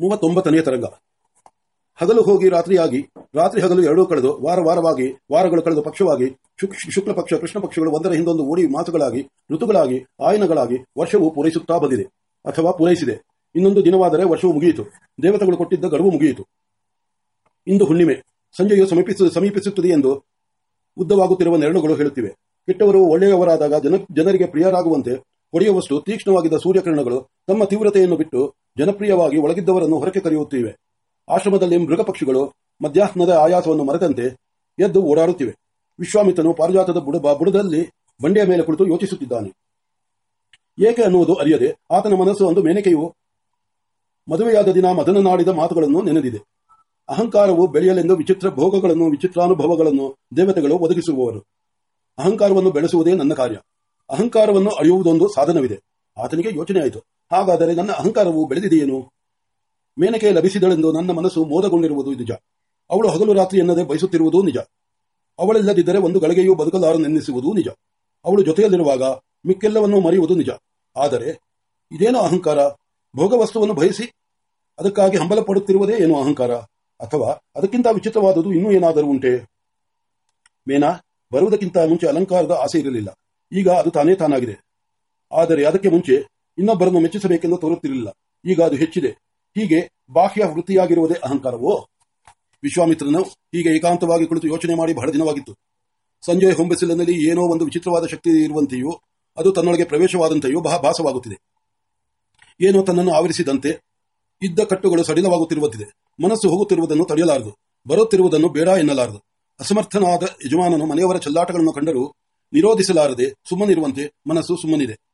ಮೂವತ್ತೊಂಬತ್ತನೆಯ ತರಂಗ. ಹಗಲು ಹೋಗಿ ರಾತ್ರಿಯಾಗಿ, ರಾತ್ರಿ ಹಗಲು ಎರಡೂ ಕಳೆದು ವಾರ ವಾರವಾಗಿ, ವಾರಗಳು ಕಳೆದು ಪಕ್ಷವಾಗಿ, ಶುಕ್- ಶುಕ್ಲ ಪಕ್ಷ, ಕೃಷ್ಣ ಪಕ್ಷಗಳು ಒಂದರ ಹಿಂದೊಂದು ಓಡಿ ಮಾತುಗಳಾಗಿ, ಋತುಗಳಾಗಿ, ಆಯನಗಳಾಗಿ ವರ್ಷವು ಪೂರೈಸುತ್ತಾ ಬಂದಿದೆ, ಅಥವಾ ಪೂರೈಸಿದೆ. ಇನ್ನೊಂದು ದಿನವಾದರೆ ವರ್ಷವು ಮುಗಿಯಿತು. ದೇವತೆಗಳು ಕೊಟ್ಟಿದ್ದ ಗಡುವು ಮುಗಿಯಿತು. ಇಂದು ಹುಣ್ಣಿಮೆ. ಸಂಜೆಯು ಸಮೀಪಿಸ, ಸಮೀಪಿಸುತ್ತದೆ ಎಂದು ಉದ್ದವಾಗುತ್ತಿರುವ ನೆರಳುಗಳು ಹೇಳುತ್ತಿವೆ. ಕೆಟ್ಟವರು ಒಳ್ಳೆಯವರಾದಾಗ ಜನ, ಜನರಿಗೆ ಪ್ರಿಯರಾಗುವಂತೆ ಹೊಡೆಯುವಷ್ಟು ತೀಕ್ಷ್ಣವಾಗಿದ್ದ ಸೂರ್ಯಕಿರಣಗಳು ತಮ್ಮ ತೀವ್ರತೆಯನ್ನು ಬಿಟ್ಟು ಜನಪ್ರಿಯವಾಗಿ ಒಳಗಿದ್ದವರನ್ನು ಹೊರಕ್ಕೆ ಕರೆಯುತ್ತಿವೆ. ಆಶ್ರಮದಲ್ಲಿ ಮೃಗ ಪಕ್ಷಿಗಳು ಮಧ್ಯಾಹ್ನದ ಆಯಾಸವನ್ನು ಮರೆತಂತೆ ಎದ್ದು ಓಡಾಡುತ್ತಿವೆ. ವಿಶ್ವಾಮಿತ್ರನು ಪಾರಿಜಾತದ ಬುಡ ಬುಡದಲ್ಲಿ ಬಂಡೆಯ ಮೇಲೆ ಕುಳಿತು ಯೋಚಿಸುತ್ತಿದ್ದಾನೆ. ಏಕೆ ಅನ್ನುವುದು ಅರಿಯದೆ ಆತನ ಮನಸ್ಸು ಒಂದು ಮೇನಕೆಯು ಮದುವೆಯಾದ ದಿನ ಮದನನಾಡಿದ ಮಾತುಗಳನ್ನು ನೆನೆದಿದೆ. ಅಹಂಕಾರವು ಬೆಳೆಯಲೆಂದು ವಿಚಿತ್ರ ಭೋಗಗಳನ್ನು, ವಿಚಿತ್ರಾನುಭವಗಳನ್ನು, ದೇವತೆಗಳು ಒದಗಿಸುವವರು. ಅಹಂಕಾರವನ್ನು ಬೆಳೆಸುವುದೇ ನನ್ನ ಕಾರ್ಯ. ಅಹಂಕಾರವನ್ನು ಅಳೆಯುವುದೊಂದು ಸಾಧನವಿದೆ. ಆತನಿಗೆ ಯೋಚನೆ ಆಯಿತು ಹಾಗಾದರೆ ನನ್ನ ಅಹಂಕಾರವು ಬೆಳೆದಿದೆಯೇನು? ಮೇನಕೆ ಲಭಿಸಿದಳೆಂದು ನನ್ನ ಮನಸ್ಸು ಮೋದಗೊಂಡಿರುವುದು ನಿಜ. ಅವಳು ಹಗಲು ರಾತ್ರಿ ಎನ್ನದೆ ಬಯಸುತ್ತಿರುವುದು ನಿಜ. ಅವಳಿಲ್ಲದಿದ್ದರೆ ಒಂದು ಗಳಿಗೆಯೂ ಬದುಕಲಾರನೆನ್ನಿಸುವುದು ನಿಜ. ಅವಳು ಜೊತೆಯಲ್ಲಿರುವಾಗ ಮಿಕ್ಕೆಲ್ಲವನ್ನೂ ಮರೆಯುವುದು ನಿಜ. ಆದರೆ ಇದೇನೋ ಅಹಂಕಾರ? ಭೋಗವಸ್ತುವನ್ನು ಬಯಸಿ ಅದಕ್ಕಾಗಿ ಹಂಬಲ ಪಡುತ್ತಿರುವುದೇ ಏನೋ ಅಹಂಕಾರ? ಅಥವಾ ಅದಕ್ಕಿಂತ ವಿಚಿತ್ರವಾದುದು ಇನ್ನೂ ಏನಾದರೂ ಉಂಟೆ? ಮೇನಾ, ಬರುವುದಕ್ಕಿಂತ ಮುಂಚೆ ಅಲಂಕಾರದ ಆಸೆ ಇರಲಿಲ್ಲ. ಈಗ ಅದು ತಾನೇ ತಾನಾಗಿದೆ. ಆದರೆ ಅದಕ್ಕೆ ಮುಂಚೆ ಇನ್ನೊಬ್ಬರನ್ನು ಮೆಚ್ಚಿಸಬೇಕೆಂದು ತೋರುತ್ತಿರಲಿಲ್ಲ. ಈಗ ಅದು ಹೆಚ್ಚಿದೆ. ಹೀಗೆ ಬಾಹ್ಯ ವೃತ್ತಿಯಾಗಿರುವುದೇ ಅಹಂಕಾರವೋ? ವಿಶ್ವಾಮಿತ್ರನು ಹೀಗೆ ಏಕಾಂತವಾಗಿ ಕುಳಿತು ಯೋಚನೆ ಮಾಡಿ ಬಹಳ ದಿನವಾಗಿತ್ತು. ಸಂಜೆ ಹೊಂಬಿಸಿಲಿನಲ್ಲಿ ಏನೋ ಒಂದು ವಿಚಿತ್ರವಾದ ಶಕ್ತಿ ಇರುವಂತೆಯೂ, ಅದು ತನ್ನೊಳಗೆ ಪ್ರವೇಶವಾದಂತೆಯೂ ಬಹ ಭಾಸವಾಗುತ್ತಿದೆ. ಏನೋ ತನ್ನನ್ನು ಆವರಿಸಿದಂತೆ ಇದ್ದ ಕಟ್ಟುಗಳು ಸಡಿಲವಾಗುತ್ತಿರುವಂತಿದೆ. ಮನಸ್ಸು ಹೋಗುತ್ತಿರುವುದನ್ನು ತಡೆಯಲಾರದು. ಬರುತ್ತಿರುವುದನ್ನು ಬೇಡ ಎನ್ನಲಾರದು. ಅಸಮರ್ಥನಾದ ಯಜಮಾನನು ಮನೆಯವರ ಚೆಲ್ಲಾಟಗಳನ್ನು ಕಂಡರೂ ನಿರೋಧಿಸಲಾರದೆ ಸುಮ್ಮನಿರುವಂತೆ ಮನಸ್ಸು ಸುಮ್ಮನಿದೆ.